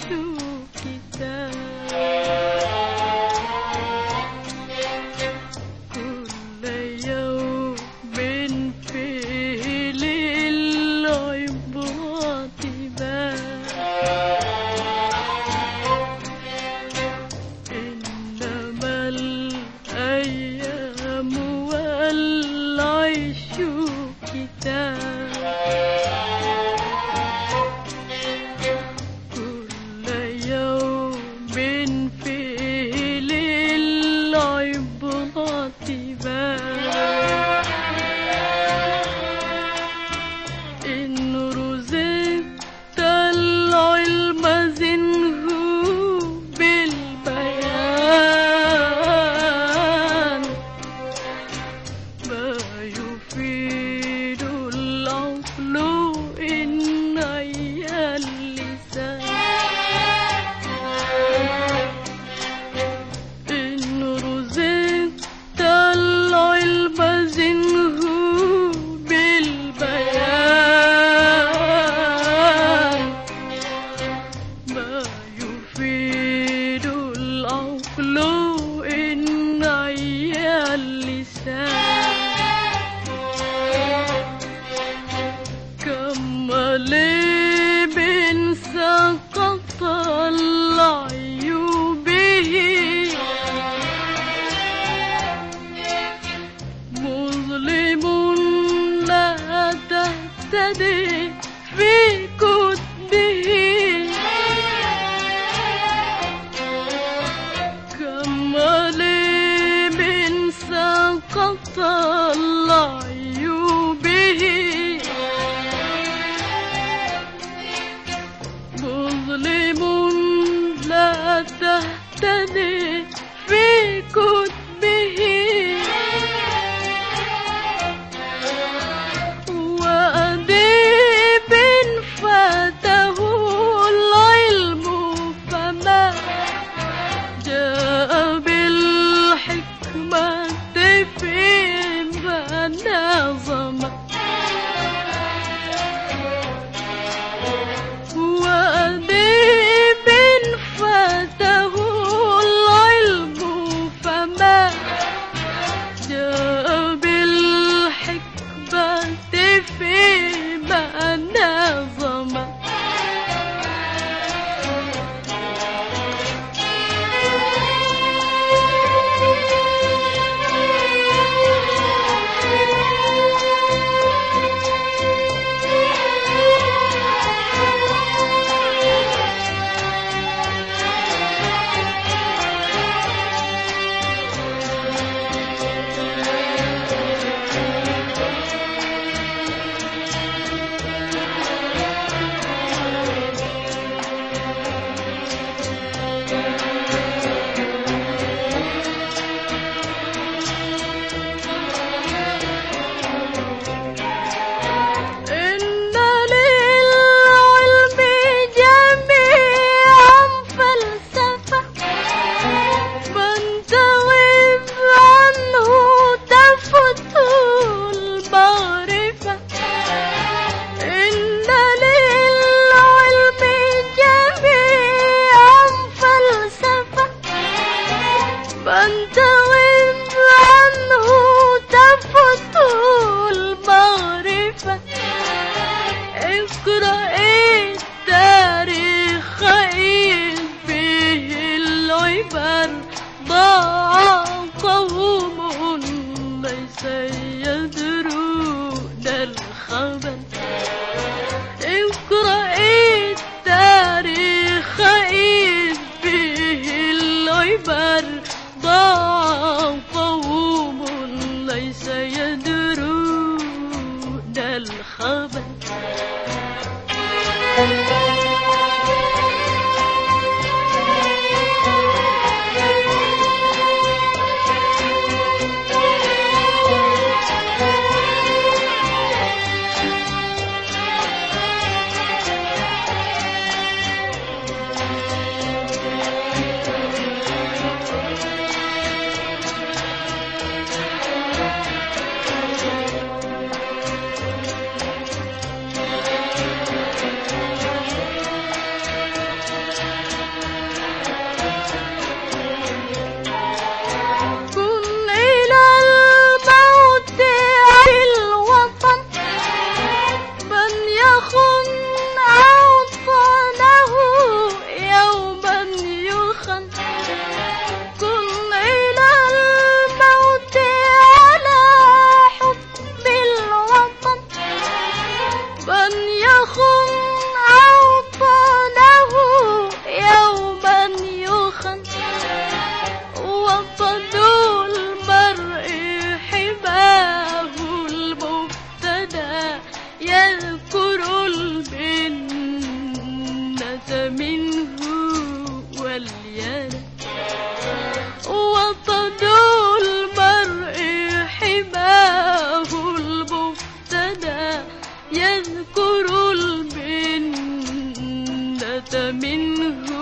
شوكي كل يوم فيه للعب واطبا إنما الأيام والعيش كتاب free. لا تهتدي العبر 后。يذكر المنة منه.